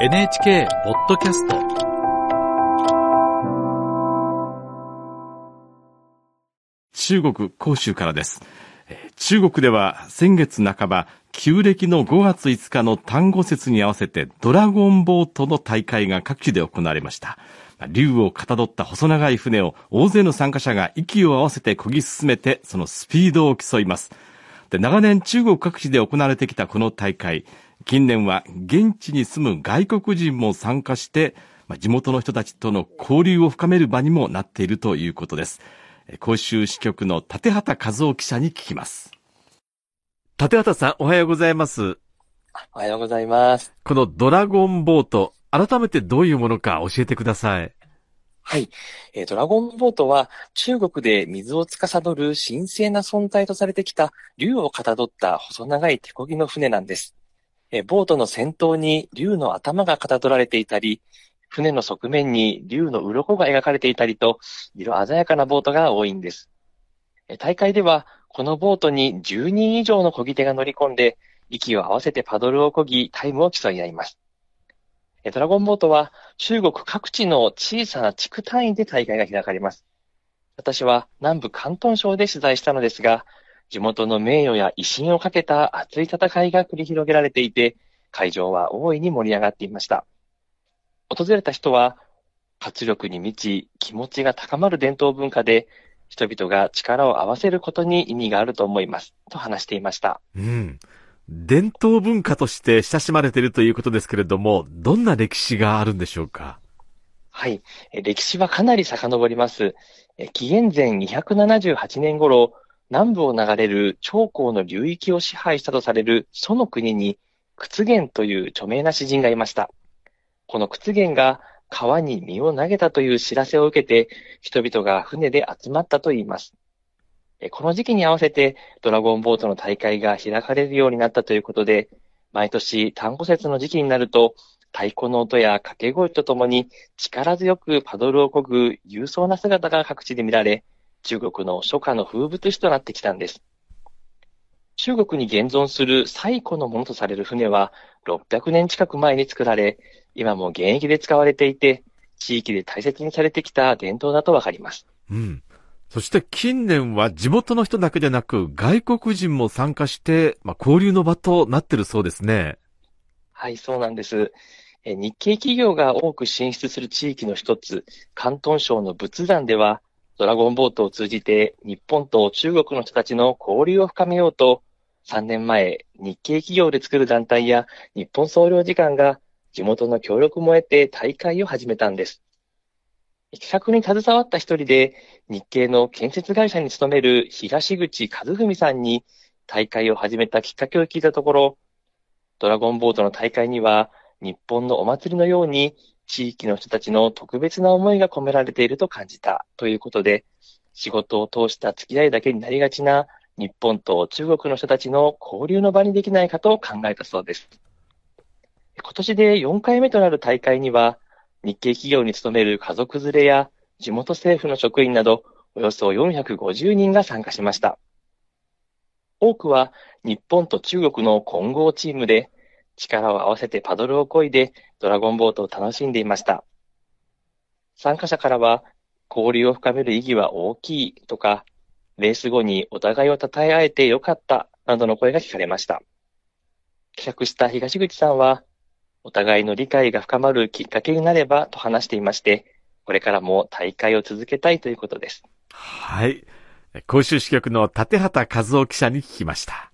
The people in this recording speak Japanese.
NHK ポッドキャスト中国広州からです。中国では先月半ば旧暦の5月5日の端午節に合わせてドラゴンボートの大会が各地で行われました。竜をかたどった細長い船を大勢の参加者が息を合わせて漕ぎ進めてそのスピードを競います。で長年中国各地で行われてきたこの大会近年は現地に住む外国人も参加して、地元の人たちとの交流を深める場にもなっているということです。甲州支局の立畑和夫記者に聞きます。立畑さん、おはようございます。おはようございます。このドラゴンボート、改めてどういうものか教えてください。はい。えー、ドラゴンボートは中国で水を司る神聖な存在とされてきた竜をかたどった細長い手漕ぎの船なんです。えボートの先頭に竜の頭がかたどられていたり、船の側面に竜の鱗が描かれていたりと、色鮮やかなボートが多いんです。大会では、このボートに10人以上の漕ぎ手が乗り込んで、息を合わせてパドルを漕ぎ、タイムを競い合います。ドラゴンボートは中国各地の小さな地区単位で大会が開かれます。私は南部広東省で取材したのですが、地元の名誉や威信をかけた熱い戦いが繰り広げられていて、会場は大いに盛り上がっていました。訪れた人は、活力に満ち、気持ちが高まる伝統文化で、人々が力を合わせることに意味があると思います。と話していました。うん。伝統文化として親しまれているということですけれども、どんな歴史があるんでしょうか？はい。歴史はかなり遡ります。紀元前278年頃、南部を流れる長江の流域を支配したとされる祖の国に、屈原という著名な詩人がいました。この屈原が川に身を投げたという知らせを受けて、人々が船で集まったといいます。この時期に合わせてドラゴンボートの大会が開かれるようになったということで、毎年端午節の時期になると、太鼓の音や掛け声とともに力強くパドルを漕ぐ勇壮な姿が各地で見られ、中国の初夏の風物詩となってきたんです。中国に現存する最古のものとされる船は600年近く前に作られ、今も現役で使われていて、地域で大切にされてきた伝統だとわかります。うん。そして近年は地元の人だけでなく外国人も参加して、まあ、交流の場となってるそうですね。はい、そうなんです。日系企業が多く進出する地域の一つ、広東省の仏壇では、ドラゴンボートを通じて日本と中国の人たちの交流を深めようと、3年前、日系企業で作る団体や日本総領事館が地元の協力も得て大会を始めたんです。企画に携わった一人で、日系の建設会社に勤める東口和文さんに大会を始めたきっかけを聞いたところ、ドラゴンボートの大会には日本のお祭りのように地域の人たちの特別な思いが込められていると感じたということで、仕事を通した付き合いだけになりがちな日本と中国の人たちの交流の場にできないかと考えたそうです。今年で4回目となる大会には、日系企業に勤める家族連れや地元政府の職員など、およそ450人が参加しました。多くは日本と中国の混合チームで、力を合わせてパドルを漕いでドラゴンボートを楽しんでいました。参加者からは、交流を深める意義は大きいとか、レース後にお互いを称え合えてよかったなどの声が聞かれました。企画した東口さんは、お互いの理解が深まるきっかけになればと話していまして、これからも大会を続けたいということです。はい。甲州支局の立畑和夫記者に聞きました。